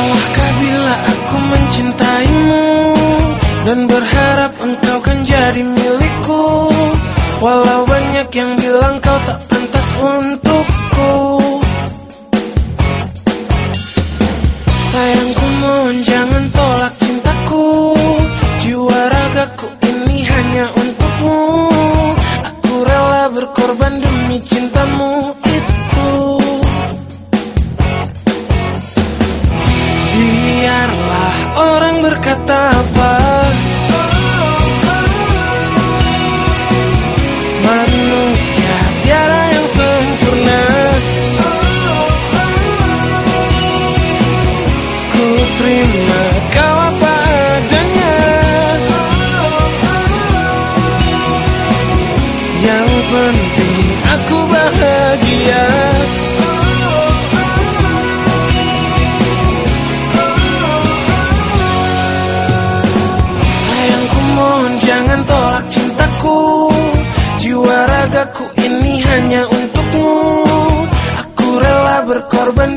Salahkah bila aku mencintaimu Dan berharap engkau kan jadi milikku? Walau banyak yang bilang kau tak pantas untukku. Sayangku mohon jangan tolak cintaku. Jiwa ragaku ini hanya untukmu. Aku rela berkorban berkata apa? Manusia tiada yang sempurna. Ku terima kau apa adanya. Yang penting aku bahagia. keluargaku ini hanya untukmu. Aku rela berkorban